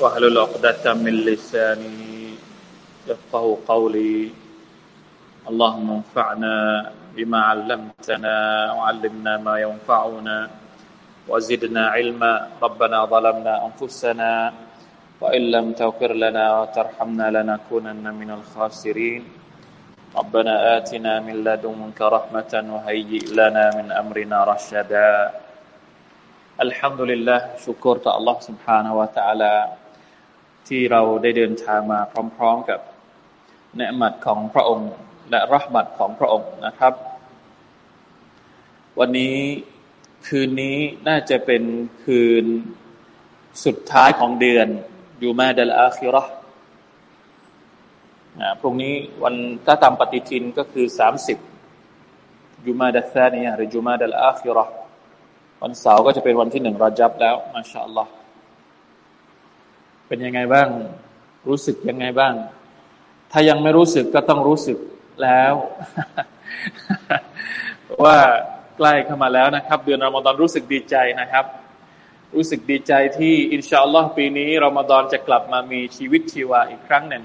واحلل عقدة من لساني يفقه قولي. اللهم انفعنا بما علمتنا وعلمنا ما ينفعنا وزدنا علما. ربنا ظلمنا أنفسنا وإن لم تغفر لنا وترحمنا لنكونن من الخاسرين. ربنا آتنا من لدنك رحمة وهيئ لنا من أمرنا رشدا. الحمد لله شكر الله سبحانه وتعالى. ที่เราได้เดินทางมาพร้อม ๆกับเนืหมัดของพระองค์ และรหมัดของพระองค์นะครับ วันนี้คืนนี้น่าจะเป็นคืนสุดท้ายของเดือนยูมาดัลอาคิรอนะพรุ่งนี้วันถ้าตามปฏิทินก็คือสามสิบยูมาดัซานีหรือยูมาดัลอาคิรอวันเสาร์ก็จะเป็นวันที่หนึ่งรอจับแล้วมาชาอัลลอฮ์ เป็นยังไงบ้าง รู้สึกยังไงบ้าง ถ้ายังไม่รู้สึกก็ต้องรู้สึกแล้ว ว่าใกล้เข้ามาแล้วนะครับ เดือนรอมฎอนรู้สึกดีใจนะครับ รู้สึกดีใจที่อินชาอัลลอฮ์ปีนี้รอมฎอนจะกลับมามีชีวิตชีวาอีกครั้งหนึ่ง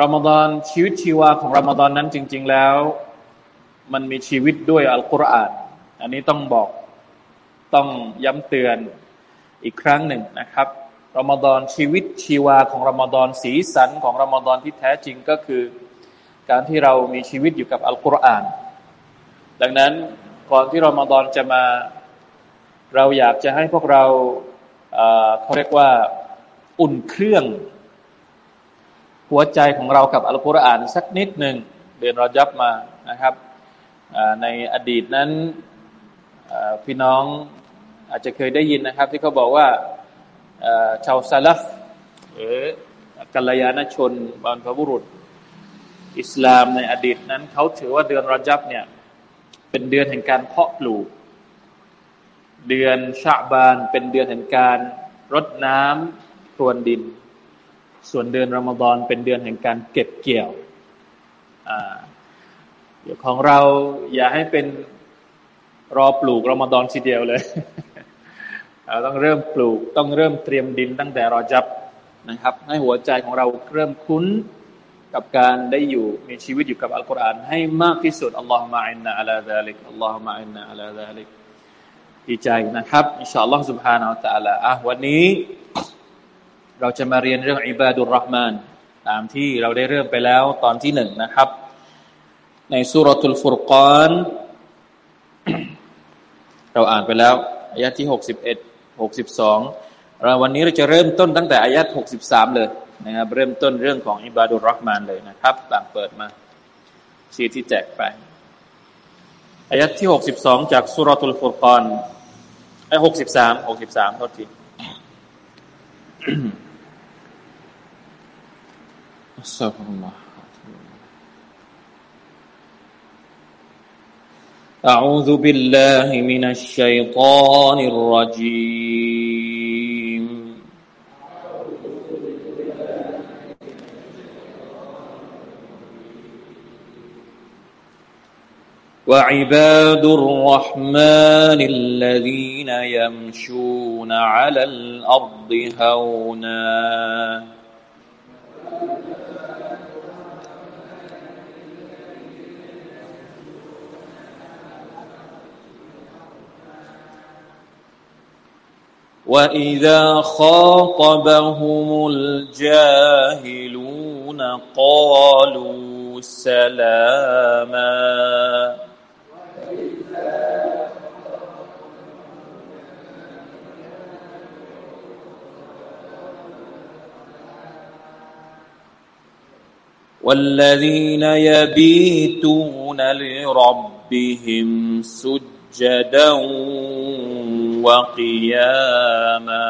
รอมฎอนชีวิตชีวาของรอมฎอนนั้นจริง ๆ แล้ว มันมีชีวิตด้วยอัลกุรอานอันนี้ต้องบอกต้องย้ำเตือนอีกครั้งหนึ่งนะครับ รอมฎอนชีวิตชีวาของรอมฎอนสีสันของรอมฎอนที่แท้จริงก็คือ การที่เรามีชีวิตอยู่กับอัลกุรอาน ดังนั้นก่อนที่รอมฎอนจะมา เราอยากจะให้พวกเราเขาเรียกว่าอุ่นเครื่อง หัวใจของเรากับอัลกุรอานสักนิดหนึ่งเดือนรอจับมานะครับในอดีตนั้นพี่น้องอาจจะเคยได้ยินนะครับ ที่เขาบอกว่า ชาวซาลฟหรือกัลยาณชนบรรพบุรุษ อิสลามในอดีตนั้นเขาถือว่าเดือนรอจับเนี่ย เป็นเดือนแห่งการเพาะปลูก เดือนชาบานเป็นเดือนแห่งการรดน้ำพรวนดิน ส่วนเดือนรอมฎอนเป็นเดือนแห่งการเก็บเกี่ยวเดี๋ยวของเราอย่าให้เป็นรอปลูกรอมฎอนทีเดียวเลย เราต้องเริ่มปลูกต้องเริ่มเตรียมดินตั้งแต่รอจับนะครับ ให้หัวใจของเราเริ่มคุ้นกับการได้อยู่มีชีวิตอยู่กับอัลกุรอานให้มากที่สุดอัลลอฮฺมะอินนะอัลลอฮฺลิกอัลลอฮฺมะอินนะอัลลอฮฺลิกดีใจนะครับอินชาอัลลอฮฺ سبحانه และ تعالى อ่ะวันนี้ เราจะมาเรียนเรื่องอิบาดุลรห์มานตามที่เราได้เริ่มไปแล้วตอนที่หนึ่งนะครับ ในสุรทูลฟุรกานเราอ่านไปแล้วอายะที่หกสิบเอ็ด หกสิบสองเราวันนี้เราจะเริ่มต้นตั้งแต่อายัดหกสิบสามเลยนะครับเริ่มต้นเรื่องของอิบาดุรักมานเลยนะครับ ต่างเปิดมาชีที่แจกไปอายัดที่หกสิบสองจากสุรทูลฟุรกอนไอหกสิบสามหกสิบสามโทษทีอัส أعوذ بالله من الشيطان الرجيم. وعباد الرحمن الذين يمشون على الأرض هونا وإذا خاطبهم الجاهلون قالوا سلاما والذين يبيتون لربهم سجدا وقياما.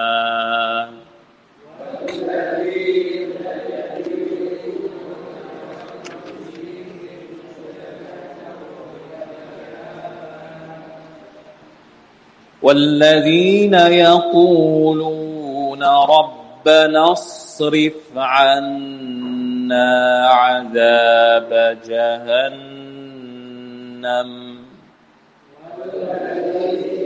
والذين يقولون ربنا اصرف عنا عذاب جهنم. والذين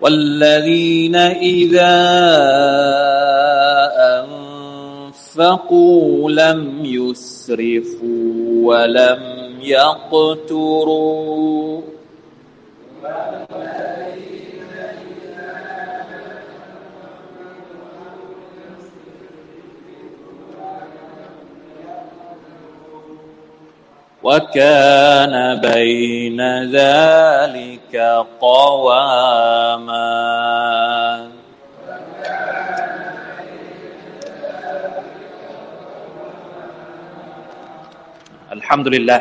والذين إذا أنفقوا لم يسرفوا ولم يقتروا وكان بين ذلك قواما الحمد لله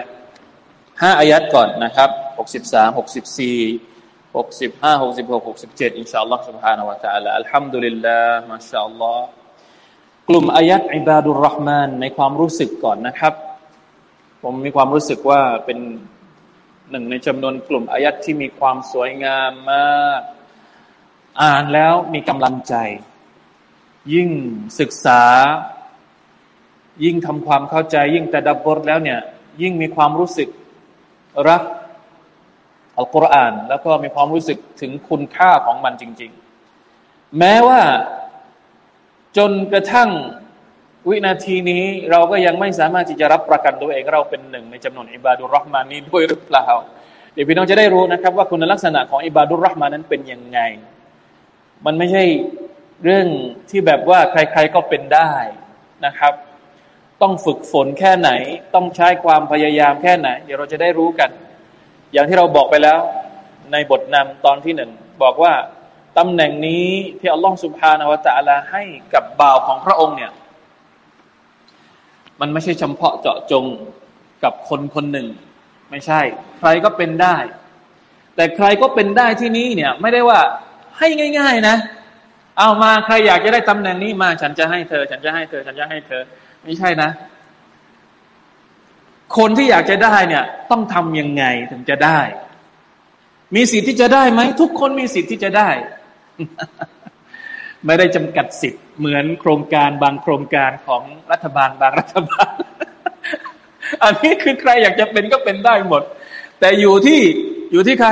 ห้าอายัดก่อนนะครับหกสิบสามหกสิบสี่หกสิบห้าหกสิบหกหกสิบเจ็ดอินชาอัลลอฮ์ سبحانه และ تعالى อัลฮัมดุลิลลาห์มาชาอัลลอฮ์กลุ่มอายัดอิบาดุลรห์มานในความรู้สึกก่อนนะครับ ผมมีความรู้สึกว่าเป็นหนึ่งในจำนวนกลุ่มอายัดที่มีความสวยงามมาก อ่านแล้วมีกำลังใจ ยิ่งศึกษา ยิ่งทำความเข้าใจ ยิ่งแต่ดับบทแล้วเนี่ย ยิ่งมีความรู้สึกรักอัลกุรอานแล้วก็มีความรู้สึกถึงคุณค่าของมันจริง ๆ แม้ว่าจนกระทั่ง วินาทีนี้เราก็ยังไม่สามารถที่จะรับประกันตัวเอง เราเป็นหนึ่งในจำนวนอิบาดุรห์มานี้ด้วยหรือเปล่าเดี๋ยวพี่น้องจะได้รู้นะครับ ว่าคุณลักษณะของอิบาดุรห์มานั้นเป็นยังไง มันไม่ใช่เรื่องที่แบบว่าใครๆก็เป็นได้นะครับ ต้องฝึกฝนแค่ไหน ต้องใช้ความพยายามแค่ไหน เดี๋ยวเราจะได้รู้กัน อย่างที่เราบอกไปแล้วในบทนำตอนที่หนึ่งบอกว่าตำแหน่งนี้ที่อัลลอฮฺสุบฮานาวะตะอัลาให้กับบ่าวของพระองค์เนี่ย มันไม่ใช่เฉพาะเจาะจงกับคนคนหนึ่ง ไม่ใช่ ใครก็เป็นได้ แต่ใครก็เป็นได้ที่นี้เนี่ย ไม่ได้ว่าให้ง่าย ๆ นะ เอามาใครอยากจะได้ตำแหน่งนี้มา ฉันจะให้เธอ ฉันจะให้เธอ ฉันจะให้เธอ ไม่ใช่นะ คนที่อยากจะได้เนี่ย ต้องทำยังไงถึงจะได้ มีสิทธิ์ที่จะได้ไหมทุกคนมีสิทธิ์ที่จะได้ ไม่ได้จำกัดสิทธิ์เหมือนโครงการบางโครงการของรัฐบาลบางรัฐบาล อันนี้คือใครอยากจะเป็นก็เป็นได้หมด แต่อยู่ที่อยู่ที่ใคร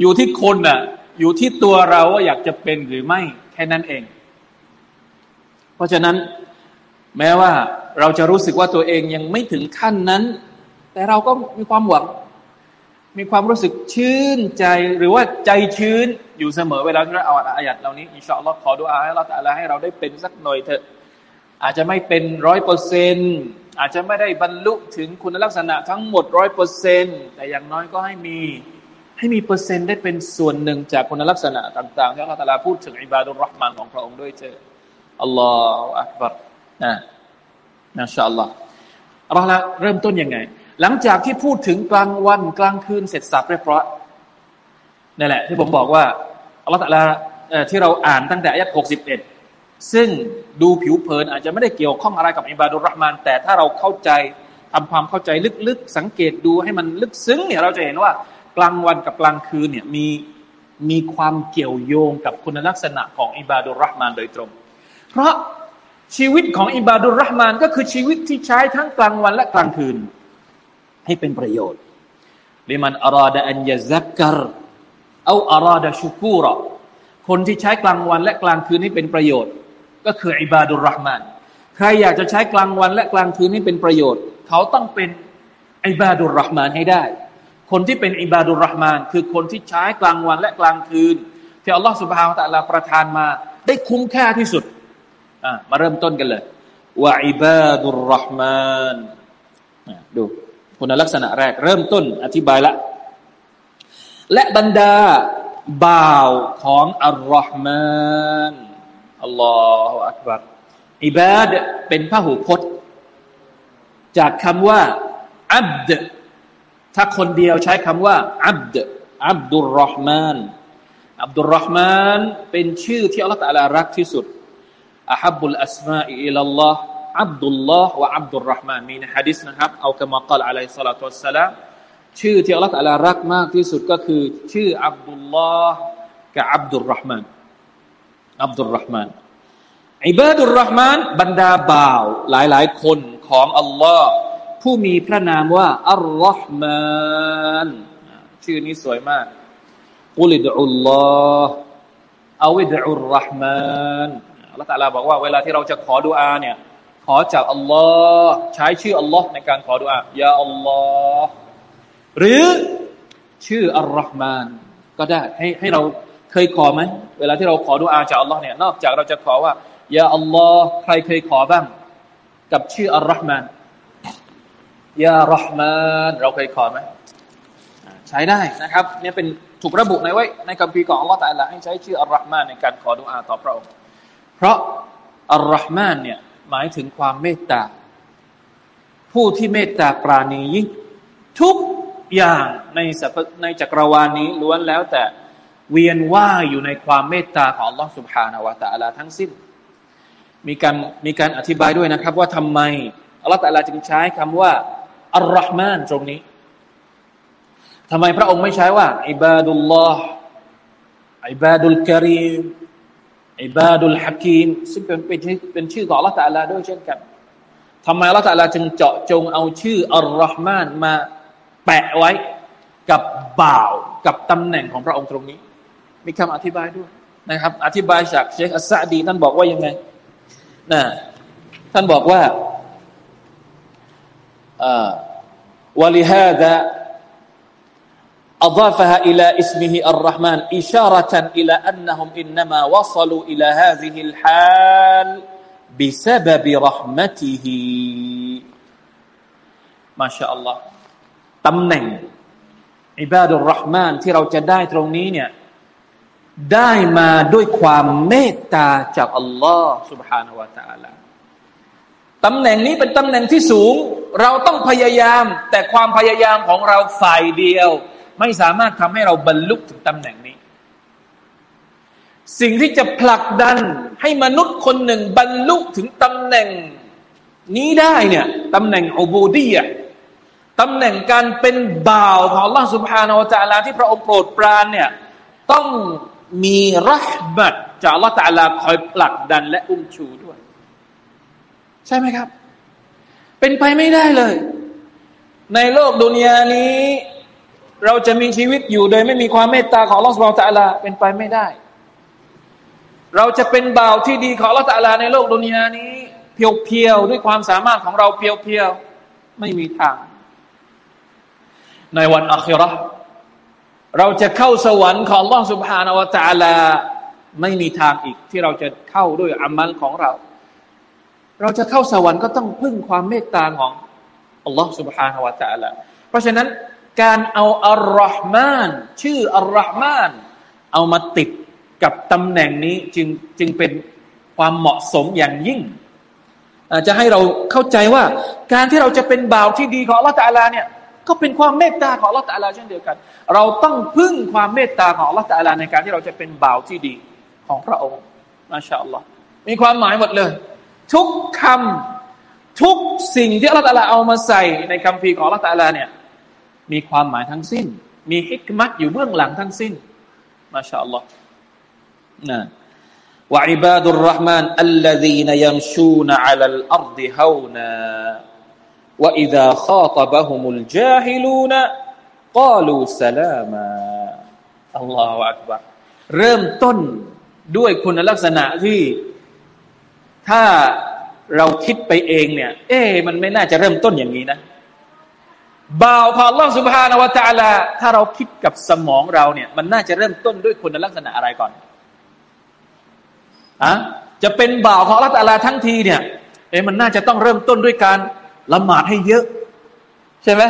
อยู่ที่คนน่ะ อยู่ที่ตัวเราว่าอยากจะเป็นหรือไม่แค่นั้นเอง เพราะฉะนั้นแม้ว่าเราจะรู้สึกว่าตัวเองยังไม่ถึงขั้นนั้น แต่เราก็มีความหวัง มีความรู้สึกชื่นใจหรือว่าใจชื้นอยู่เสมอเวลาที่เราเอาอายัดเหล่านี้อินชาอัลลอฮ์ขอดุอาให้เราแต่ละให้เราได้เป็นสักหน่อยเถอะ อาจจะไม่เป็นร้อยเปอร์เซนอาจจะไม่ได้บรรลุถึงคุณลักษณะทั้งหมดร้อยเปอร์เซนแต่อย่างน้อยก็ให้มีให้มีเปอร์เซ็นต์ได้เป็นส่วนหนึ่งจากคุณลักษณะต่างๆที่เราตะลาพูดถึงอิบาดุลรห์มานของพระองค์ด้วยเถอะอัลลอฮฺอักบัรนะนะชาอัลลอฮ์เราละเริ่มต้นยังไง หลังจากที่พูดถึงกลางวันกลางคืนเสร็จสับเรียบร้อยนั่นแหละ ที่ผมบอกว่าอัลลอฮฺตะลาที่เราอ่านตั้งแต่อายัดหกสิบเอ็ดซึ่งดูผิวเผินอาจจะไม่ได้เกี่ยวข้องอะไรกับอิบาดุลรห์มาน แต่ถ้าเราเข้าใจทำความเข้าใจลึกๆ สังเกตดูให้มันลึกซึ้งเนี่ยเราจะเห็นว่ากลางวันกับกลางคืนเนี่ยมีมีความเกี่ยวโยงกับคุณลักษณะของอิบาดุลรห์มานโดยตรง เพราะชีวิตของอิบาดุลรห์มานก็คือชีวิตที่ใช้ทั้งกลางวันและกลางคืน ให้เป็นประโยชน์ลิมันอาราดะอันยะซักกรเอาอาราดะชุกูรอคนที่ใช้กลางวันและกลางคืนให้เป็นประโยชน์ ก็คืออิบาดุลรห์มานใครอยากจะใช้กลางวันและกลางคืนให้เป็นประโยชน์ เขาต้องเป็นอิบาดุลรห์มานให้ได้ คนที่เป็นอิบาดุลรห์มานคือคนที่ใช้กลางวันและกลางคืน ที่อัลลอฮฺสุบฮาวตะลาประทานมา ได้คุ้มค่าที่สุดมาเริ่มต้นกันเลยวะอิบาดุลรห์มานดู คุณลักษณะแรกเริ่มต้นอธิบายละ และบรรดาบ่าวของอัลลอฮ์มานอัลลอฮฺอักบัรอิบาดเป็นพระหูพจน์ จากคำว่าอับดถ้าคนเดียวใช้คำว่าอับดอับดุลรอฮ์มานอับดุลรอฮ์มานเป็นชื่อที่อัลลอฮฺตะลารักที่สุดอาฮับุลอัสมาอิลลอฮ์ อับดุลลอฮ์วะอับดุลรอฮ์มานมีในฮะดิษนะครับเอาคำมากล่าวอะลัยสลาตุสสลามชื่อที่อัลลอฮฺตะลารักมากที่สุดก็คือ ชื่ออับดุลลอฮ์กับอับดุลรอฮ์มานอับดุลรอฮ์มานอิบาดุลรอฮ์มานบรรดาบ่าว หลายๆ คนของอัลลอฮ์ผู้มีพระนามว่าอัลลอฮ์มานชื่อนี้สวยมากกุลิดุลลอฮ์อาวิดุลรอฮ์มานอัลลอฮ์ตาลาบอกว่าเวลาที่เราจะขอดุอาเนี่ย ขอจากอัลลอฮ์ใช้ชื่ออัลลอฮ์ในการขอดุอายาอัลลอฮ์หรือชื่ออัลลอฮ์มานก็ได้ให้ให้เราเคยขอไหมเวลาที่เราขอดุอาจากอัลลอฮ์เนี่ยนอกจากเราจะขอว่ายาอัลลอฮ์ใครเคยขอบ้าง กับชื่ออัลลอฮ์มานยารหมานเราเคยขอไหมใช้ได้นะครับเนี่ยเป็นถูกระบุในไว้ในคัมภีของอัลลอฮฺตะลาให้ใช้ชื่ออัลลอฮ์มานในการขอดุอาต่อพระองค์เพราะอัลลอฮ์มานเนี่ย หมายถึงความเมตตา ผู้ที่เมตตาปราณีทุกอย่างในสัพในจักรวาลนี้ล้วนแล้วแต่เวียนว่ายอยู่ในความเมตตาของ Allah Subhanahu wa Taala ทั้งสิ้น มีการมีการอธิบายด้วยนะครับ ว่าทำไม Allah Taala จึงใช้คำว่าอัลลอฮ์มานตรงนี้ทำไมพระองค์ไม่ใช้ว่าอิบาดุลลอฮ์อิบาดุลกรีม อิบาดุลฮักีมซึ่งเป็นเป็นชื่อเป็นชื่อของอละตาลาด้วยเช่นกันทำไมละตาลาจึงเจาะจงเอาชื่ออัลลอฮ์มานมาแปะไว้กับบ่าวกับตำแหน่งของพระองค์ตรงนี้ มีคำอธิบายด้วยนะครับ อธิบายจากเชคอัสซาดีท่านบอกว่ายังไงนะท่านบอกว่าวะลิฮาดะ أضافها إلى اسمه الرحمن إشارة إلى أنهم إنما وصلوا إلى هذه الحال بسبب رحمته ما شاء الله ตำแหน่งอิบาดุลรห์มานที่เราจะได้ตรงนี้เนี่ยได้มาด้วยความเมตตาจากอัลลอฮ์ سبحانه และ تعالى ตำแหน่งนี้เป็นตำแหน่งที่สูง เราต้องพยายาม แต่ความพยายามของเราฝ่ายเดียว ไม่สามารถทำให้เราบรรลุถึงตำแหน่งนี้ สิ่งที่จะผลักดันให้มนุษย์คนหนึ่งบรรลุถึงตำแหน่งนี้ได้เนี่ยตำแหน่งอุบูดียะตำแหน่งการเป็นบ่าวของลอสุภานวจาลาที่พระองค์โปรดปรานเนี่ยต้องมีรัหมัดจากลอตาลาคอยผลักดันและอุ้มชูด้วย ใช่ไหมครับ เป็นไปไม่ได้เลย ในโลกดุนยานี้ เราจะมีชีวิตอยู่โดยไม่มีความเมตตาของลอสบาตะลาเป็นไปไม่ได้ เราจะเป็นบ่าวที่ดีของลอตะลาในโลกดุนยานี้ เพียวๆด้วยความสามารถของเราเพียวๆไม่มีทาง ในวันอัคราเราจะเข้าสวรรค์ของลอสุบฮานาวะตะลาไม่มีทางอีกที่เราจะเข้าด้วยอามัลของเราเราจะเข้าสวรรค์ก็ต้องพึ่งความเมตตาของอัลลอฮฺ سبحانه และ تعالى เพราะฉะนั้น การเอาอัลลอฮ์มาน ชื่ออัลลอฮ์มาน เอามาติดกับตำแหน่งนี้จึงจึงเป็นความเหมาะสมอย่างยิ่งจะให้เราเข้าใจว่า การที่เราจะเป็นบ่าวที่ดีของอัลลอฮฺตาลาเนี่ยก็เป็นความเมตตาของอัลลอฮฺตาลาเช่นเดียวกัน เราต้องพึ่งความเมตตาของอัลลอฮฺตาลาในการที่เราจะเป็นบ่าวที่ดีของพระองค์มาชาอัลลอฮ์มีความหมายหมดเลย ทุกคำทุกสิ่งที่อัลลอฮฺเอามาใส่ในคำพีของอัลลอฮฺเนี่ย มีความหมายทั้งสิ้น มีฮิกมัตอยู่เบื้องหลังทั้งสิ้นมาชาอัลลอฮ์นะว่าอิบาดุลรห์มานอัลลดีนยัมชูนอัลลอัรดิฮาวนาว่าอิดะข้าตบะฮุมุลจาฮิลูนกาลูสลามาอัลลอฮฺอักบะเริ่มต้นด้วยคุณลักษณะที่ถ้าเราคิดไปเองเนี่ย เอ๊มันไม่น่าจะเริ่มต้นอย่างนี้นะ บ่าวพาล่องสุบฮานาวะตาลา ถ้าเราคิดกับสมองเราเนี่ย มันน่าจะเริ่มต้นด้วยคุณลักษณะอะไรก่อนอะจะเป็นบ่าวของอัลตาลาทั้งทีเนี่ยเอ๊ะมันน่าจะต้องเริ่มต้นด้วยการละหมาดให้เยอะ ใช่ไหม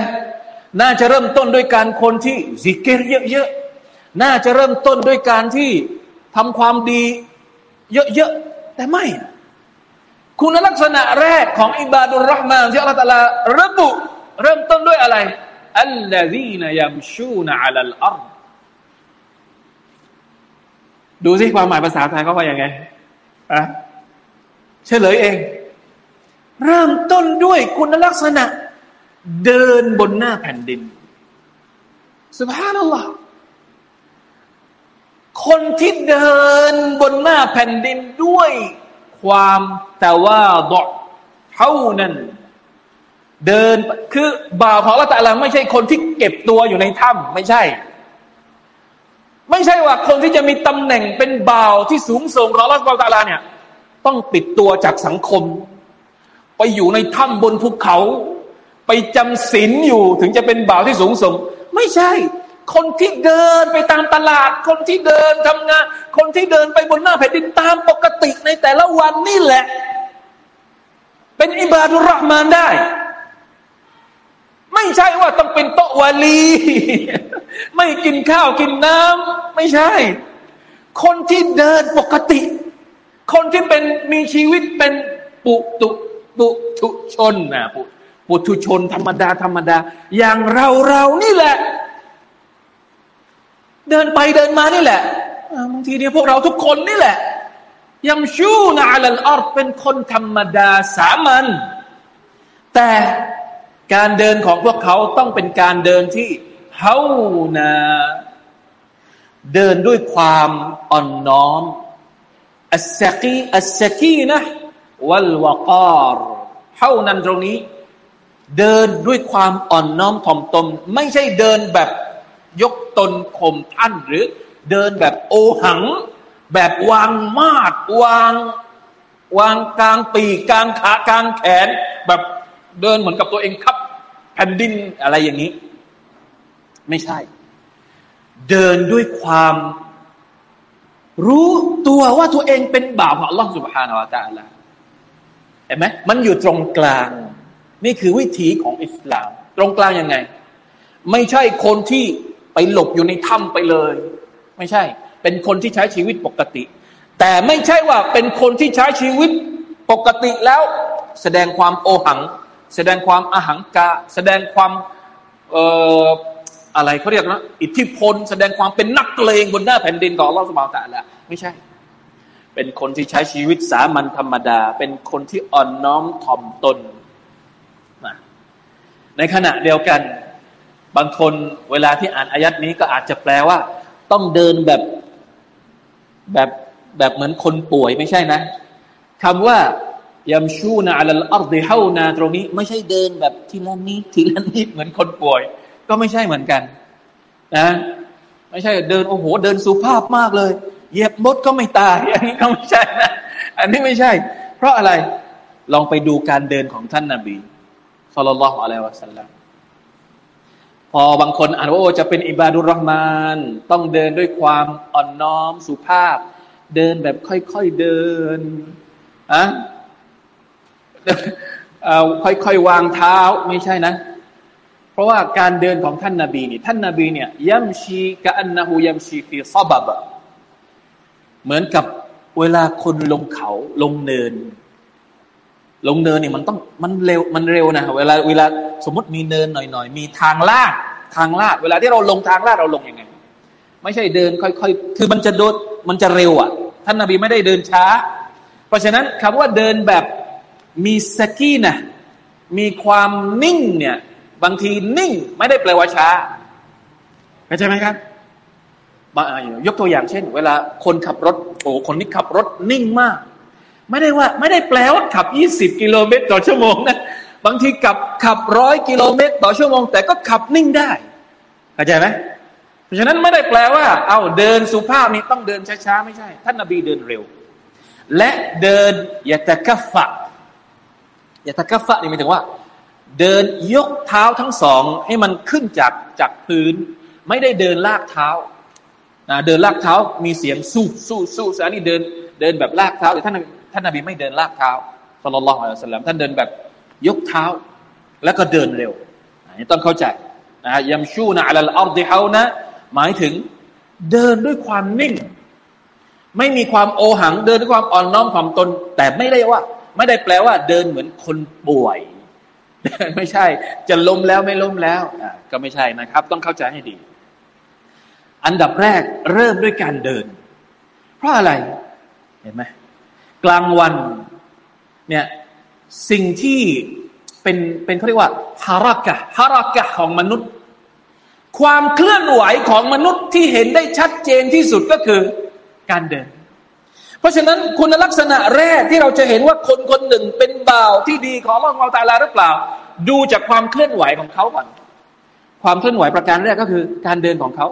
น่าจะเริ่มต้นด้วยการคนที่สิกเกตเยอะๆน่าจะเริ่มต้นด้วยการที่ทำความดีเยอะๆแต่ไม่ คุณลักษณะแรกของอิบาดุลรอฮ์มานที่อัลลอฮฺระบุ เริ่มต้นด้วยอะไรอัลลอฮีนยัมชูนอัลลอัรดูสิความหมายภาษาไทยเขาว่าอย่างไงอะเฉลยเอง เริ่มต้นด้วยคุณลักษณะ เดินบนหน้าแผ่นดินสุภาพนัลลอฮ์คนที่เดินบนหน้าแผ่นดินด้วยความแต่ว่าดอกเท่านั้น เดินคือบ่าวของละตะลาไม่ใช่คนที่เก็บตัวอยู่ในถ้ำไม่ใช่ ไม่ใช่ว่าคนที่จะมีตำแหน่งเป็นบ่าวที่สูงส่งของละตะลาเนี่ย ต้องปิดตัวจากสังคม ไปอยู่ในถ้ำบนภูเขา ไปจำศีลอยู่ถึงจะเป็นบ่าวที่สูงส่ง ไม่ใช่ คนที่เดินไปตามตลาด คนที่เดินทำงาน คนที่เดินไปบนหน้าแผ่นดินตามปกติในแต่ละวันนี่แหละ เป็นอิบาดุรห์มานได้ ไม่ใช่ว่าต้องเป็นโตวาลี ไม่กินข้าวกินน้ำไม่ใช่ คนที่เดินปกติ คนที่เป็นมีชีวิตเป็นปุตุปุถุชนนะปุปุถุชนธรรมดาธรรมดา อย่างเราเรานี่แหละ เดินไปเดินมานี่แหละบางทีเนี่ยพวกเราทุกคนนี่แหละยังชูนาอัลอารเป็นคนธรรมดาสามัญแต่ การเดินของพวกเขาต้องเป็นการเดินที่เฮานา เดินด้วยความอ่อนน้อมอัสซกีอัสซกีนะวัลวการเฮานั้นตรงนี้ เดินด้วยความอ่อนน้อมถ่อมตนไม่ใช่เดินแบบยกตนข่มท่านหรือ เดินแบบโอหัง แบบวางมาดวาง วางกลางปีกกลางขากลางแขน แบบ เดินเหมือนกับตัวเองครับแผ่นดินอะไรอย่างนี้ ไม่ใช่ เดินด้วยความรู้ตัวว่าตัวเองเป็นบ่าวของอัลลอฮฺสุบฮานาอัลลอฮฺเห็นไหมมันอยู่ตรงกลาง นี่คือวิถีของอิสลาม ตรงกลางยังไง ไม่ใช่คนที่ไปหลบอยู่ในถ้ำไปเลย ไม่ใช่ เป็นคนที่ใช้ชีวิตปกติ แต่ไม่ใช่ว่าเป็นคนที่ใช้ชีวิตปกติแล้วแสดงความโอหัง แสดงความอาหังกาแสดงความเอ่ออะไรเขาเรียกนะอิทธิพล แสดงความเป็นนักเลงบนหน้าแผ่นดินของอัลลอฮฺสุบานตะละไม่ใช่ เป็นคนที่ใช้ชีวิตสามัญธรรมดา เป็นคนที่อ่อนน้อมถ่อมตน ในขณะเดียวกัน บางคนเวลาที่อ่านอายัดนี้ก็อาจจะแปลว่า ต้องเดินแบบแบบแบบเหมือนคนป่วยไม่ใช่นะคำว่า ยัมชูนาอัลอัรดิเฮานาตรงนี้ ไม่ใช่เดินแบบทีละนิดทีละนิดเหมือนคนป่วย ก็ไม่ใช่เหมือนกัน นะ ไม่ใช่เดินโอ้โห เดินสุภาพมากเลยเหยียบมดก็ไม่ตาย อันนี้ก็ไม่ใช่นะอันนี้ไม่ใช่ เพราะอะไรลองไปดูการเดินของท่านนาบีสุลต่านละฮ์อะลัยวะสัลลัมพอบางคนอ่านว่าโอ้จะเป็นอิบาดุรห์มาน ต้องเดินด้วยความอ่อนน้อมสุภาพ เดินแบบค่อยๆเดินอะ ค่อยๆวางเท้าไม่ใช่นะ เพราะว่าการเดินของท่านนาบีนี่ท่านนาบีเนี่ยยัมชีกะอันนะฮูยัมชีฟีซาบับเหมือนกับเวลาคนลงเขาลงเนิน ลงเนินเนี่ยมันต้องมันเร็วมันเร็วนะเวลาเวลาสมมติมีเนินหน่อยๆมีทางลาดทางลาด เวลาที่เราลงทางลาดเราลงยังไง ไม่ใช่เดินค่อยๆ คือมันจะโดดมันจะเร็วอะ ท่านนาบีไม่ได้เดินช้า เพราะฉะนั้นคำว่าเดินแบบ มีสกีนะมีความนิ่งเนี่ย บางทีนิ่งไม่ได้แปลว่าช้าเข้าใจไหมครับมายกตัวอย่างเช่น เวลาคนขับรถโอ้คนนี้ขับรถนิ่งมาก ไม่ได้ว่า ไม่ได้แปลว่าขับยี่สิบกิโลเมตรต่อชั่วโมงนะบางทีขับขับร้อยกิโลเมตร ต่อชั่วโมง แต่ก็ขับนิ่งได้เข้าใจไหมเพราะฉะนั้นไม่ได้แปลว่า เอาเดินสุภาพนี่ต้องเดินช้าๆไม่ใช่ ท่านนบีเดินเร็ว และเดินยะตะกัฟะ ยะตะกัฟะนี่หมายถึงว่า เดินยกเท้าทั้งสองให้มันขึ้นจากจากพื้น ไม่ได้เดินลากเท้านะเดินลากเท้ามีเสียงสู้สู้สู้อันนี้เดินเดินแบบลากเท้าแต่ท่านท่านนบีไม่เดินลากเท้าสัลลัลลอฮุอะลัยฮิสลลัมท่านเดินแบบยกเท้า แล้วก็เดินเร็วนนี้ต้องเข้าใจนะยัมชูนะอัลลอฮ์ดิฮานะหมายถึงเดินด้วยความนิ่ง ไม่มีความโอหังเดินด้วยความอ่อนน้อมถ่อมตน แต่ไม่ได้ว่า ไม่ได้แปลว่าเดินเหมือนคนป่วย ไม่ใช่ จะล้มแล้วไม่ล้มแล้วก็ไม่ใช่นะครับ ต้องเข้าใจให้ดี อันดับแรกเริ่มด้วยการเดิน เพราะอะไรเห็นไหมกลางวันเนี่ยสิ่งที่เป็นเป็นเขาเรียกว่าฮารากะฮารากะของมนุษย์ ความเคลื่อนไหวของมนุษย์ที่เห็นได้ชัดเจนที่สุดก็คือการเดิน เพราะฉะนั้นคุณลักษณะแรกที่เราจะเห็นว่าคนคนหนึ่งเป็นบ่าวที่ดีของอัลลอฮฺตาลาหรือเปล่า ดูจากความเคลื่อนไหวของเขาก่อน ความเคลื่อนไหวประการแรกก็คือ การเดินของเขา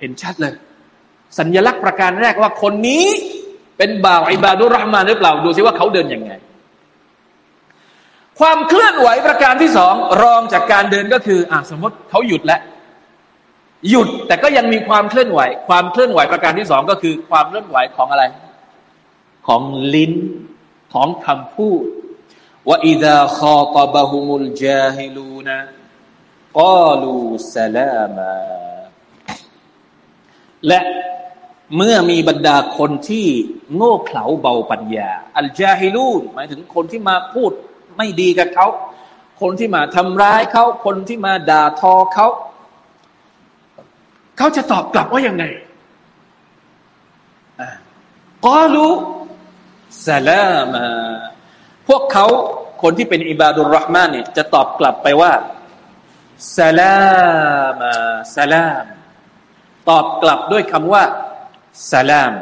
เห็นชัดเลย สัญลักษณ์ประการแรกว่าคนนี้เป็นบ่าวอิบาดุรห์มานหรือเปล่า ดูซิว่าเขาเดินยังไง ความเคลื่อนไหวประการที่สองรองจากการเดินก็คืออะสมมติเขาหยุดแล้ว หยุดแต่ก็ยังมีความเคลื่อนไหว ความเคลื่อนไหวประการที่สองก็คือความเคลื่อนไหวของอะไร ของลิ้นของคำพูดว่าอิดาคอตบะฮุมุลจาฮิลูนะกาลูสลามาและเมื่อมีบรรดาคนที่โง่เขลาเบาปัญญา อัลจาฮิลูนหมายถึงคนที่มาพูดไม่ดีกับเขา คนที่มาทำร้ายเขา คนที่มาด่าทอเขา เขาจะตอบกลับว่ายังไงกอลูสลามาพวกเขาคนที่เป็นอิบาดุลรห์มานเนี่ยจะตอบกลับไปว่าสลามาสลามตอบกลับด้วยคำว่าสลาม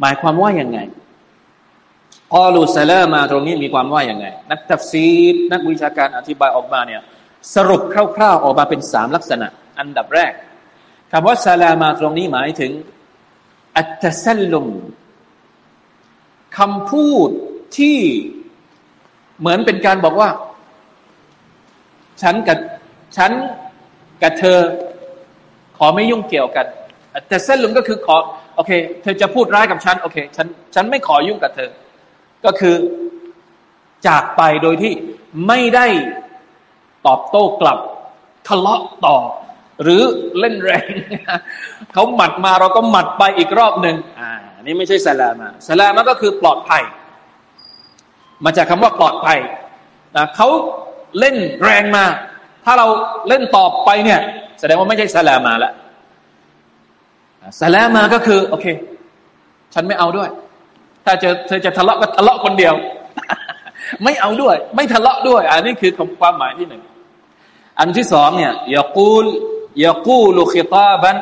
หมายความว่ายังไงกอลูสลามาตรงนี้มีความว่ายังไง นักตัฟซีดนักวิชาการอธิบายออกมาเนี่ยสรุปคร่าวๆออกมาเป็นสามลักษณะ อันดับแรก คำว่าซาลามาตรงนี้หมายถึง อัตสัลลุมคำพูดที่เหมือนเป็นการบอกว่า ฉันกับฉันกับเธอ ขอไม่ยุ่งเกี่ยวกันแต่เส้นลุมก็คือขอโอเค เธอจะพูดร้ายกับฉัน โอเค ฉันฉันไม่ขอยุ่งกับเธอ ก็คือจากไปโดยที่ไม่ได้ตอบโต้กลับ ทะเลาะต่อ หรือเล่นแรงเขาหมัดมาเราก็หมัดไปอีกรอบหนึ่งอ่านี่ไม่ใช่สลามาสลามาก็คือปลอดภัยมาจากคำว่าปลอดภัยนะเขาเล่นแรงมา ถ้าเราเล่นตอบไปเนี่ย แสดงว่าไม่ใช่สลามาละสลามาก็คือ โอเค ฉันไม่เอาด้วย ถ้าเจอเธอจะทะเลาะก็ทะเลาะคนเดียว ไม่เอาด้วย ไม่ทะเลาะด้วย อันนี้คือความหมายที่หนึ่งอันที่สองเนี่ยยากูล يقول خطابا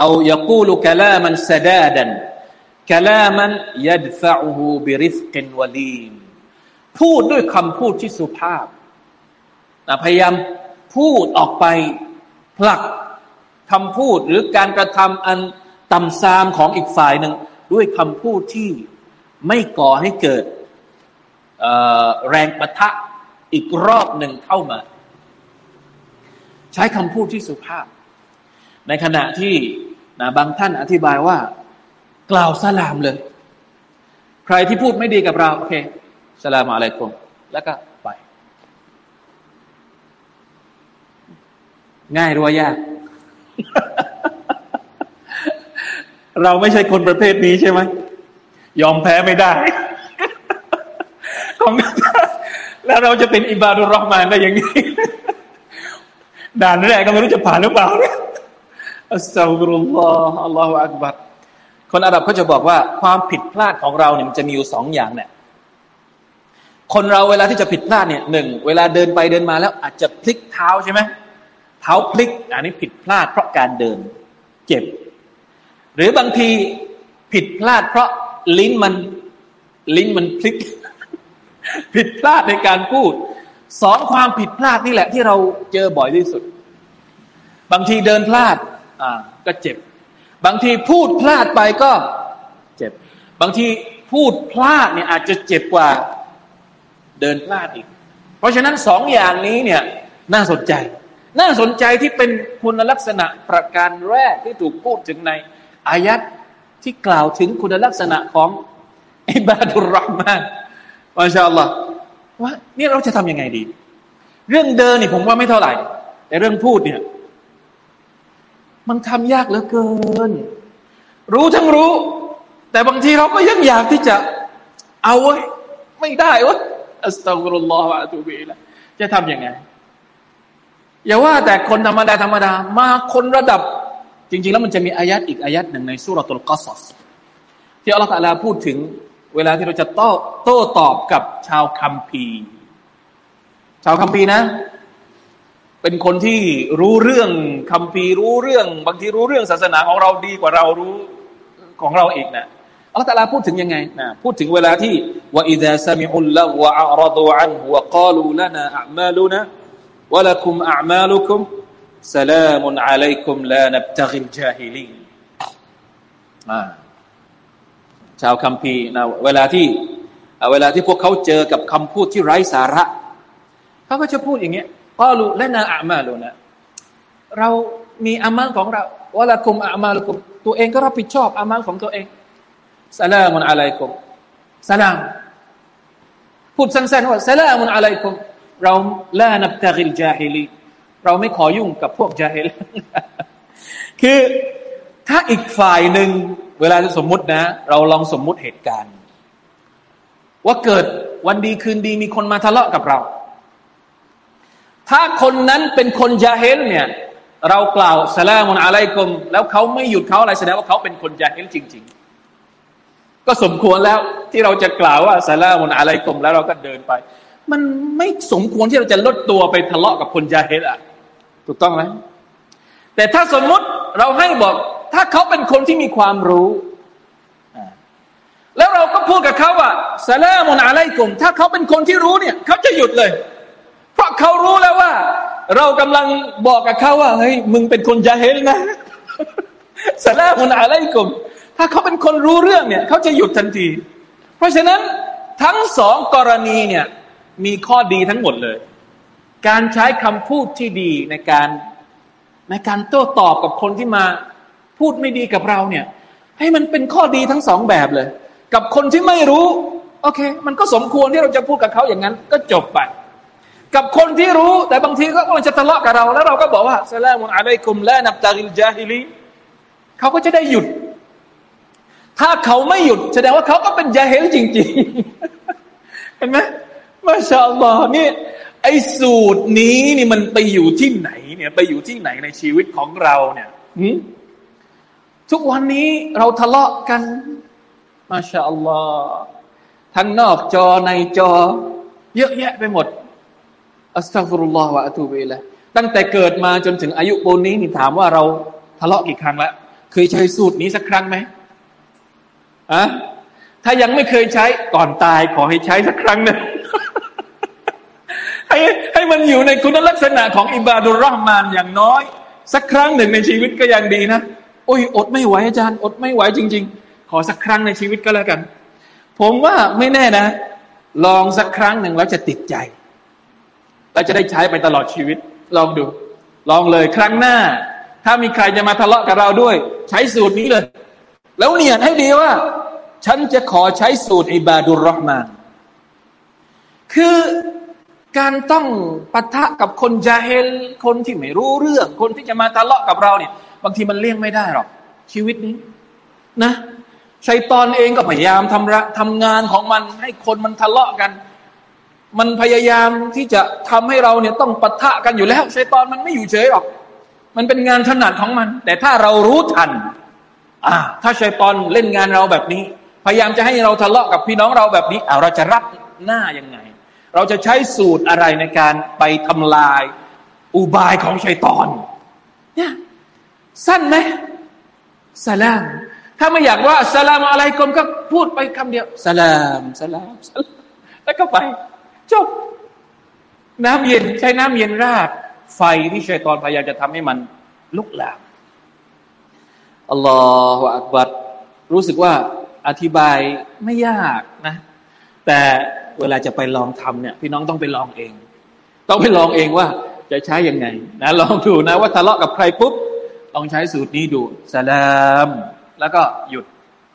أو يقول كلاما سدادا كلاما يدفعه برفق ولين พูดด้วยคำพูดที่สุภาพนะพยายามพูดออกไปผลักคำพูดหรือการกระทำอันต่ำซามของอีกฝ่ายหนึ่งด้วยคำพูดที่ไม่ก่อให้เกิดแรงประทะอีกรอบหนึ่งเข้ามา ใช้คำพูดที่สุภาพ ในขณะที่นะบางท่านอธิบายว่า กล่าวสลามเลย ใครที่พูดไม่ดีกับเราโอเคสลามอะไรกุมแล้วก็ไป ง่ายหรือว่ายาก เราไม่ใช่คนประเภทนี้ใช่ไหมยอมแพ้ไม่ได้แล้วเราจะเป็นอิบาดุรอห์มานได้ยังไง ด่านแรกก็ไม่รู้จะผ่านหรือเปล่าอัสซาฟุรุลลอฮ์อัลลอฮฺอักบัรคนอาหรับเขาจะบอกว่าความผิดพลาดของเราเนี่ยมันจะมีอยู่สองอย่างเนี่ยคนเราเวลาที่จะผิดพลาดเนี่ยหนึ่งเวลาเดินไปเดินมาแล้ว อาจจะพลิกเท้าใช่ไหมเท้าพลิก อันนี้ผิดพลาดเพราะการเดิน เจ็บ หรือบางทีผิดพลาด เพราะลิ้นมันลิ้นมันพลิก ผิดพลาดในการพูด สองความผิดพลาดนี่แหละที่เราเจอบ่อยที่สุด บางทีเดินพลาดอ่าก็เจ็บ บางทีพูดพลาดไปก็เจ็บ บางทีพูดพลาดเนี่ยอาจจะเจ็บกว่าเดินพลาดอีก เพราะฉะนั้นสองอย่างนี้เนี่ยน่าสนใจ น่าสนใจที่เป็นคุณลักษณะประการแรกที่ถูกพูดถึงในอายัดที่กล่าวถึงคุณลักษณะของอิบาดุลรอห์มานมาชาอัลลอฮ์ ว่านี่เราจะทำยังไงดี เรื่องเดินนี่ผมว่าไม่เท่าไหร่ แต่เรื่องพูดเนี่ย มันทำยากเหลือเกิน รู้ทั้งรู้ แต่บางทีเราก็ยังอยากที่จะ เอาไว้ไม่ได้วะอัสตัฆฟิรุลลอฮฺวะตูบิละจะทำยังไง อย่าว่าแต่คนธรรมดาธรรมดา มาคนระดับ จริง ๆ แล้วมันจะมีอายัดอีกอายัดหนึ่งในสุรตุลกัสสที่อัลลอฮฺตะลาพูดถึง เวลาที่เราจะโต้โต้ตอบกับชาวคัมภีร์ ชาวคัมภีร์นะ เป็นคนที่รู้เรื่องคัมภีร์รู้เรื่อง บางทีรู้เรื่องศาสนาของเราดีกว่าเรารู้ของเราเองนะอัลลอฮฺตะลาพูดถึงยังไงนะพูดถึงเวลาที่ว่าอิดะซามิอุลละวะอัรดูอันวะกาลูลนาอัมาลุนะวะลักุมอัมาลุคุมสลามุนอะลัยคุมลานับตะกิลจาฮิลีอ่า ชาวคัมภีร์นะเวลาที่เวลาที่พวกเขาเจอกับคำพูดที่ไร้สาระเขาก็จะพูดอย่างเงี้ยกาลูและนาอัมาลุนะเรามีอามัลของเราวะละกุมอามาลุคุมตัวเองก็รับผิดชอบอามัลของตัวเองสลามุนอะลัยกุมสลามพูดสั้นๆว่าสลามุนอะลัยกุมเราละนับตะกิลจาฮิลีเราไม่ขอยุ่งกับพวกจาฮิลคือถ้าอีกฝ่ายหนึ่ง เวลาจะสมมุตินะ เราลองสมมุติเหตุการณ์ ว่าเกิดวันดีคืนดีมีคนมาทะเลาะกับเรา ถ้าคนนั้นเป็นคนจาเฮลเนี่ย เรากล่าวสลามุนอะลัยกุม แล้วเขาไม่หยุดเขาอะไรแสดงว่าเขาเป็นคนจาเฮลจริง ๆ ก็สมควรแล้วที่เราจะกล่าวว่าซาลามุนอะไรกลมแล้วเราก็เดินไป มันไม่สมควรที่เราจะลดตัวไปทะเลาะกับคนยาเฮดอะ ถูกต้องไหมแต่ถ้าสมมุติเราให้บอก ถ้าเขาเป็นคนที่มีความรู้ แล้วเราก็พูดกับเขาว่าซาลามุนอะไรกลมถ้าเขาเป็นคนที่รู้เนี่ยเขาจะหยุดเลย เพราะเขารู้แล้วว่า เรากำลังบอกกับเขาว่าเฮ้ยมึงเป็นคนยาเฮลนะซาลามุนอะไรกลมถ้าเขาเป็นคนรู้เรื่องเนี่ยเขาจะหยุดทันที เพราะฉะนั้นทั้งสองกรณีเนี่ยมีข้อดีทั้งหมดเลย การใช้คำพูดที่ดีในการในการโต้ตอบกับคนที่มา พูดไม่ดีกับเราเนี่ย ให้มันเป็นข้อดีทั้งสองแบบเลย กับคนที่ไม่รู้ โอเค มันก็สมควรที่เราจะพูดกับเขาอย่างนั้น ก็จบไป กับคนที่รู้ แต่บางทีก็มันจะทะเลาะกับเรา แล้วเราก็บอกว่าสลามุนอะลัยกุมและนับตากิลจาฮิลีเขาก็จะได้หยุด ถ้าเขาไม่หยุด แสดงว่าเขาก็เป็นยาเฮลจริง ๆ เห็นไหมมาชาอัลลอฮ์นี่ไอ้สูตรนี้นี่มันไปอยู่ที่ไหนเนี่ย ไปอยู่ที่ไหนในชีวิตของเราเนี่ย ทุกวันนี้เราทะเลาะกัน มาชาอัลลอฮ์ทั้งนอกจอในจอ เยอะแยะไปหมด อัสตัฟรุลลอฮ์วะอะตูบิละตั้งแต่เกิดมาจนถึงอายุปูนนี้นี่ถามว่าเราทะเลาะกี่ครั้งแล้ว เคยใช้สูตรนี้สักครั้งไหมอะถ้ายังไม่เคยใช้ก่อนตายขอให้ใช้สักครั้งหนึ่งให้ให้มันอยู่ในคุณลักษณะของอิบาดุลรอฮ์มานอย่างน้อย สักครั้งหนึ่งในชีวิตก็ยังดีนะ โอ้ยอดไม่ไหวอาจารย์ อดไม่ไหวจริง ๆ ขอสักครั้งในชีวิตก็แล้วกัน ผมว่าไม่แน่นะ ลองสักครั้งหนึ่งแล้วจะติดใจเราจะได้ใช้ไปตลอดชีวิต ลองดู ลองเลยครั้งหน้า ถ้ามีใครจะมาทะเลาะกับเราด้วย ใช้สูตรนี้เลย แล้วเนียดให้ดีว่า ฉันจะขอใช้สูตรอิบาดุลรอห์มานคือการต้องปะทะกับคนจาเฮลคนที่ไม่รู้เรื่อง คนที่จะมาทะเลาะกับเราเนี่ย บางทีมันเลี่ยงไม่ได้หรอก ชีวิตนี้ นะชัยตอนเองก็พยายามทำระทำงานของมัน ให้คนมันทะเลาะกัน มันพยายามที่จะทำให้เราเนี่ยต้องปะทะกันอยู่แล้วชัยตอนมันไม่อยู่เฉยหรอก มันเป็นงานถนัดของมัน แต่ถ้าเรารู้ทัน อ่า ถ้าชัยตอนเล่นงานเราแบบนี้ พยายามจะให้เราทะเลาะกับพี่น้องเราแบบนี้เอาเราจะรับหน้ายังไง เราจะใช้สูตรอะไรในการไปทำลาย อุบายของชัยตอน สั้นไหมสลาม ถ้าไม่อยากว่าสลามอะไรกลมก็พูดไปคำเดียวสลามสลาม แล้วก็ไป จบ น้ำเย็นใช้น้ำเย็นราด ไฟที่ชัยตอนพยายามจะทำให้มันลุกลามอัลลอฮฺอักบัดรู้สึกว่าอธิบายไม่ยากนะ แต่เวลาจะไปลองทำเนี่ย พี่น้องต้องไปลองเอง ต้องไปลองเองว่าจะใช้ยังไงนะลองดูนะว่าทะเลาะกับใครปุ๊บ ลองใช้สูตรนี้ดูสลาม แล้วก็หยุด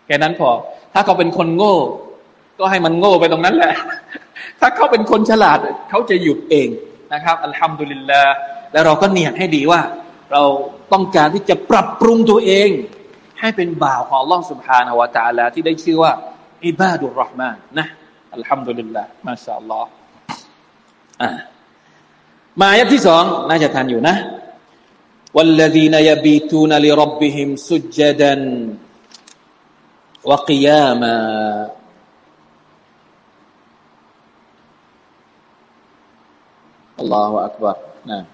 แค่นั้นพอ ถ้าเขาเป็นคนโง่ ก็ให้มันโง่ไปตรงนั้นแหละ ถ้าเขาเป็นคนฉลาด เขาจะหยุดเองนะครับ อัลฮัมดุลิลลาห์แล้วเราก็เนียดให้ดีว่า เราต้องการที่จะปรับปรุงตัวเอง ให้เป็นบ่าวของล่องสุภานาวตาลาที่ได้ชื่อว่าอิบาดุลรอห์มานนะอัลฮัมดุลิลลาห์มาชาอัลลอฮ์มาอายะที่สองน่าจะทันอยู่นะ والذين يبيتون لربهم سجدا وقياما الله أكبر نعم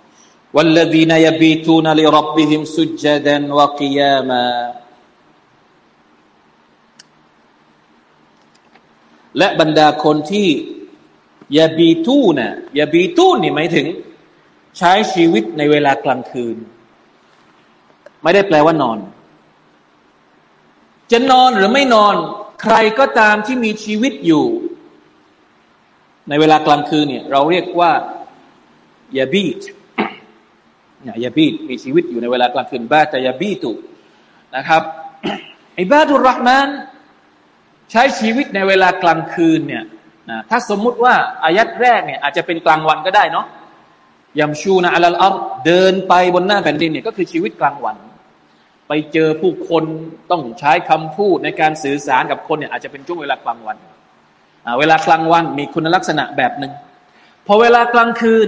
والذين يبيتون لربهم سجدا وقياما และบรรดาคนที่ยาบีตูนะยาบีตูนี่หมายถึง ใช้ชีวิตในเวลากลางคืน ไม่ได้แปลว่านอน จะนอนหรือไม่นอน ใครก็ตามที่มีชีวิตอยู่ ในเวลากลางคืนเนี่ย เราเรียกว่ายาบีตยาบีตมีชีวิตอยู่ในเวลากลางคืนบ้าแต่ยาบีตุนะครับอิบาดุรห์มานใช้ชีวิตในเวลากลางคืนเนี่ยนะถ้าสมมุติว่าอายัดแรกเนี่ยอาจจะเป็นกลางวันก็ได้เนาะยำชูนะอัลลอัลเดินไปบนหน้าแผ่นดินเนี่ยก็คือชีวิตกลางวัน ไปเจอผู้คนต้องใช้คำพูดในการสื่อสารกับคนเนี่ยอาจจะเป็นช่วงเวลากลางวันเวลากลางวันมีคุณลักษณะแบบหนึ่งพอเวลากลางคืน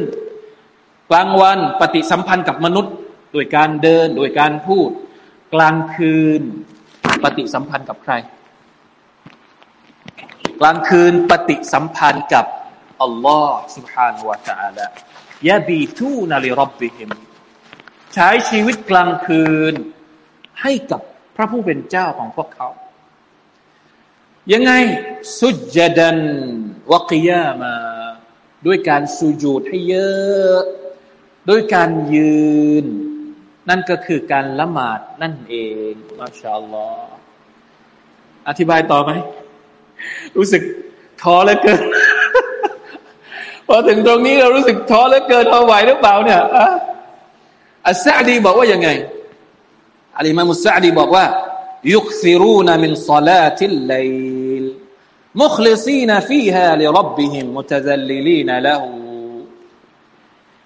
กลางวันปฏิสัมพันธ์กับมนุษย์โดยการเดินโดยการพูด กลางคืนปฏิสัมพันธ์กับใครกลางคืนปฏิสัมพันธ์กับอัลลอฮ์ سبحانه และ تعالى ยาบีทูนาลิรับบิฮิมใช้ชีวิตกลางคืน ให้กับพระผู้เป็นเจ้าของพวกเขา ยังไงสุจดันวกิยามาด้วยการสุญูดให้เยอะด้วยการยืน นั่นก็คือการละหมาดนั่นเองมาชาอัลลอฮ์อธิบายต่อไหม รู้สึกท้อเหลือเกิน พอถึงตรงนี้เรารู้สึกท้อเหลือเกินเอาไหวหรือเปล่าเนี่ยอัสซาดีบอกว่ายังไง อัลอิมามุสซาดีบอกว่า يكثرون من صلاة الليل مخلصين فيها لربهم متذللين له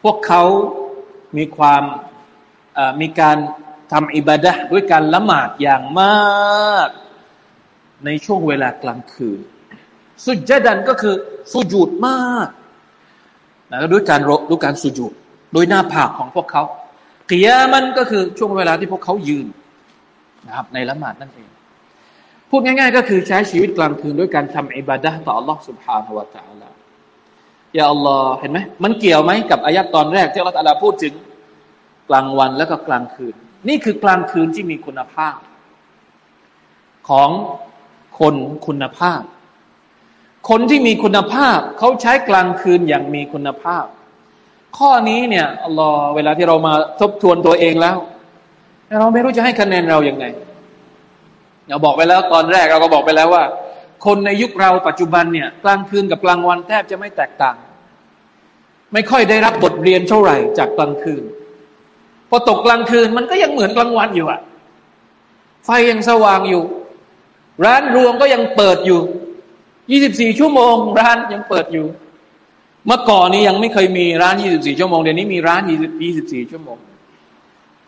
พวกเขามีความมีการทำอิบาดะด้วยการละหมาดอย่างมาก ในช่วงเวลากลางคืน سجدا ก็คือสุญูดมากนะด้วยการด้วยการสุญูดโดยหน้าผากของพวกเขา กียมันก็คือช่วงเวลาที่พวกเขายืนนะครับ ในละหมาดนั่นเอง พูดง่ายๆ ก็คือใช้ชีวิตกลางคืนด้วยการทำอิบาดะต่อ Allah سبحانه และ تعالى อย่าอัลลอฮ์เห็นไหมมันเกี่ยวไหมกับอายะตอนแรกที่อัลลอฮ์พูดถึงกลางวันแล้วก็กลางคืน นี่คือกลางคืนที่มีคุณภาพ ของคนคุณภาพ คนที่มีคุณภาพ เขาใช้กลางคืนอย่างมีคุณภาพ ข้อนี้เนี่ยอัลลอฮ์เวลาที่เรามาทบทวนตัวเองแล้ว เราไม่รู้จะให้คะแนนเราอย่างไงเราบอกไปแล้วตอนแรกเราก็บอกไปแล้วว่า คนในยุคเราปัจจุบันเนี่ยกลางคืนกับกลางวันแทบจะไม่แตกต่าง ไม่ค่อยได้รับบทเรียนเท่าไหร่จากกลางคืนพอตกกลางคืนมันก็ยังเหมือนกลางวันอยู่อะไฟยังสว่างอยู่ ร้านรวงก็ยังเปิดอยู่ 24 ชั่วโมง ร้านยังเปิดอยู่ เมื่อก่อนนี้ยังไม่เคยมีร้าน 24 ชั่วโมง เดี๋ยวนี้มีร้าน 24 ชั่วโมง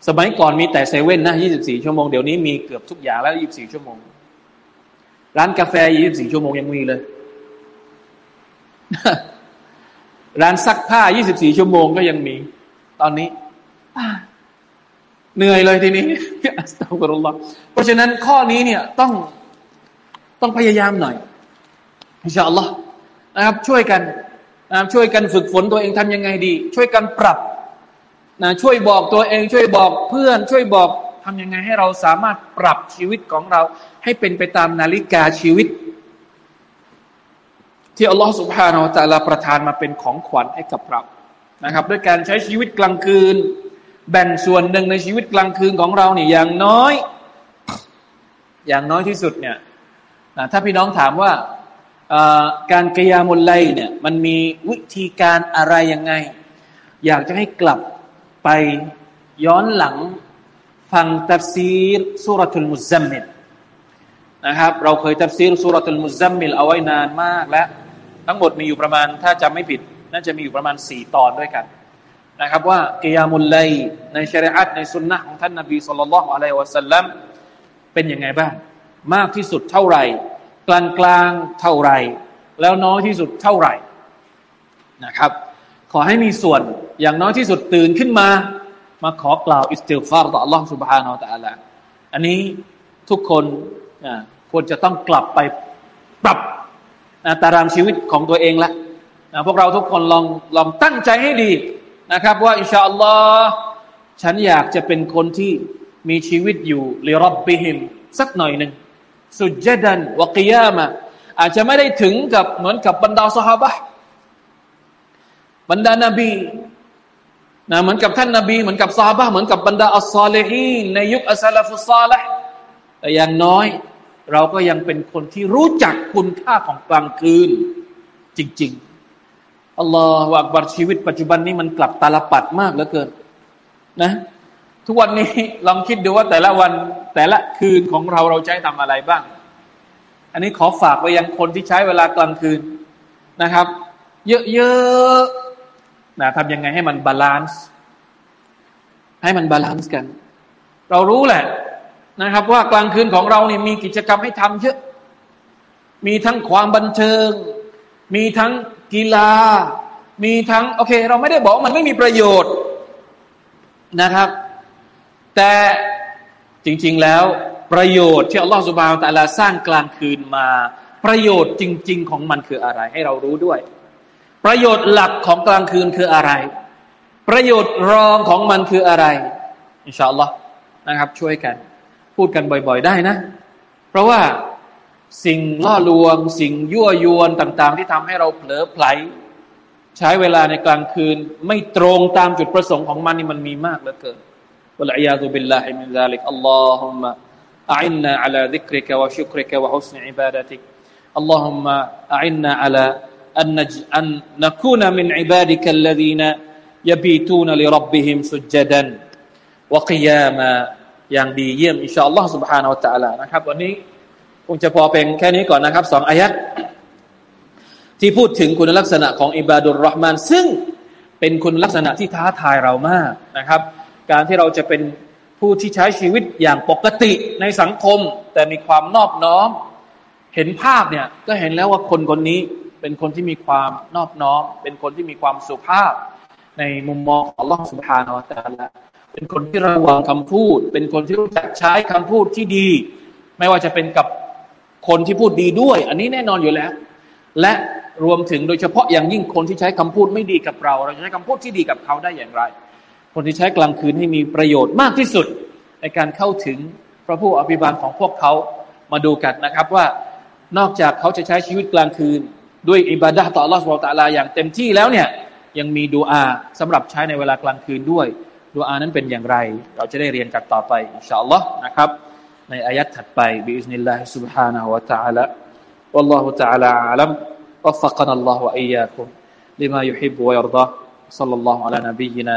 สมัยก่อนมีแต่เซเว่นนะ 24 ชั่วโมง เดี๋ยวนี้มีเกือบทุกอย่างแล้ว 24 ชั่วโมง ร้านกาแฟ 24 ชั่วโมงยังมีเลย ร้านซักผ้า 24 ชั่วโมงก็ยังมี ตอนนี้เหนื่อยเลยทีนี้อัสตัฟรุลลอฮ์เพราะฉะนั้นข้อนี้เนี่ยต้องต้องพยายามหน่อยอินชาอัลลอฮ์นะครับช่วยกัน นะช่วยกันฝึกฝนตัวเองทำยังไงดี ช่วยกันปรับนะช่วยบอกตัวเอง ช่วยบอกเพื่อน ช่วยบอกทำยังไงให้เราสามารถปรับชีวิตของเรา ให้เป็นไปตามนาฬิกาชีวิต ที่อัลลอฮฺสุบฮานาอัลลอฮประทานมาเป็นของขวัญให้กับเรานะครับด้วยการใช้ชีวิตกลางคืน แบ่งส่วนหนึ่งในชีวิตกลางคืนของเราเนี่ยอย่างน้อย อย่างน้อยที่สุดเนี่ยนะถ้าพี่น้องถามว่า การกยามุลไลเนี่ยมันมีวิธีการอะไรยังไง อยากจะให้กลับไปย้อนหลังฟังตัฟซีรสุรทูลมุซัมมิลนะครับ เราเคยตัฟซีรซูเราะตุลมุซซัมมิลเอาไว้นานมากแล้วทั้งหมดมีอยู่ประมาณถ้าจำไม่ผิด น่าจะมีอยู่ประมาณสี่ตอนด้วยกันนะครับว่ากิยามุลลัยล์ในชะรีอัตในสุนนะฮฺของท่านนบี صلى الله عليه وسلم เป็นยังไงบ้าง มากที่สุดเท่าไหร่ กลางกลางเท่าไหร่ แล้วน้อยที่สุดเท่าไหร่นะครับ ขอให้มีส่วนอย่างน้อยที่สุดตื่นขึ้นมามาขอกล่าวอิสติฟารต่อ Allah سبحانه และ تعالى อันนี้ทุกคนควรจะต้องกลับไปปรับตารางชีวิตของตัวเองละพวกเราทุกคนลองลองตั้งใจให้ดีนะครับ ว่าอินชาอัลลอฮ์ฉันอยากจะเป็นคนที่มีชีวิตอยู่ลิรับบิฮิมสักหน่อยหนึ่ง สุจดันวกิยามะอาจจะไม่ได้ถึงกับเหมือนกับบรรดาสหาบะบรรดานาบีนะเหมือนกับท่านนาบีเหมือนกับซาบะเหมือนกับบรรดาอัลซอเลฮีในยุคอัสลาฟุซาละแต่อย่างน้อย เราก็ยังเป็นคนที่รู้จักคุณค่าของกลางคืน จริงๆอัลลอฮฺวากบัรชีวิตปัจจุบันนี้มันกลับตาลปัดมากเหลือเกิน นะ ทุกวันนี้ลองคิดดูว่าแต่ละวันแต่ละคืนของเราเราใช้ทำอะไรบ้าง อันนี้ขอฝากไปยังคนที่ใช้เวลากลางคืนนะครับ เยอะๆนะทำยังไงให้มัน balance ให้มัน balance กัน เรารู้แหละนะครับ ว่ากลางคืนของเราเนี่ยมีกิจกรรมให้ทำเยอะ มีทั้งความบันเทิง มีทั้งกีฬา มีทั้งโอเค เราไม่ได้บอกมันไม่มีประโยชน์นะครับ แต่จริง ๆแล้วประโยชน์ที่อัลลอฮฺ سبحانه وتعالى สร้างกลางคืนมา ประโยชน์จริง ๆ ของมันคืออะไร ให้เรารู้ด้วย ประโยชน์หลักของกลางคืนคืออะไร ประโยชน์รองของมันคืออะไรอินชาอัลลอฮ์นะครับ ช่วยกัน พูดกันบ่อย ๆ ได้นะ เพราะว่าสิ่งล่อลวง สิ่งยั่วยวนต่าง ๆ ที่ทำให้เราเผลอไผลใช้เวลาในกลางคืน ไม่ตรงตามจุดประสงค์ของมันนี่มันมีมากเหลือเกิน วะลัยยาตุบิลลาฮิมินซาลิกอัลลอฮุมะอัินนาอัลาดิกริกะวะชุกริกะวะฮุสนอิบาดะติกอัลลอฮุมะอัินนาอัลา أن, نج... أن نكون من عبادك الذين يبيتون لربهم سجدا وقياما อย่างดีเยี่ยมอินชาอัลลอฮ์ سبحانه และ تعالى นะครับวันนี้คงจะพอเป็นแค่นี้ก่อนนะครับสองอายัดที่พูดถึงคุณลักษณะของอิบาดุลรห์มาน ซึ่งเป็นคุณลักษณะที่ท้าทายเรามากนะครับ การที่เราจะเป็นผู้ที่ใช้ชีวิตอย่างปกติในสังคม แต่มีความนอบน้อม เห็นภาพเนี่ยก็เห็นแล้วว่าคนคนนี้เป็นคนที่มีความนอบน้อม เป็นคนที่มีความสุภาพ ในมุมมองของลอสุบฮานาลลอฮฺเป็นคนที่ระวังคำพูด เป็นคนที่รู้จักใช้คำพูดที่ดี ไม่ว่าจะเป็นกับคนที่พูดดีด้วย อันนี้แน่นอนอยู่แล้ว และรวมถึงโดยเฉพาะอย่างยิ่งคนที่ใช้คำพูดไม่ดีกับเรา เราจะใช้คำพูดที่ดีกับเขาได้อย่างไร คนที่ใช้กลางคืนให้มีประโยชน์มากที่สุด ในการเข้าถึงพระผู้อภิบาลของพวกเขามาดูกันนะครับว่า นอกจากเขาจะใช้ชีวิตกลางคืนด้วยอิบาดะต่อ Allah สุบตะลาอย่างเต็มที่แล้วเนี่ยยังมีดูอาสำหรับใช้ในเวลากลางคืนด้วยดูอานั้นเป็นอย่างไร เราจะได้เรียนกันต่อไปอินชาอัลลอฮ์นะครับในอายัดถัดไปบิอิสนิลลาฮิ سبحانه และ تعالى والله تعالى أعلم وفقنا الله وإياكم لما يحب ويرضى صلى الله على نبينا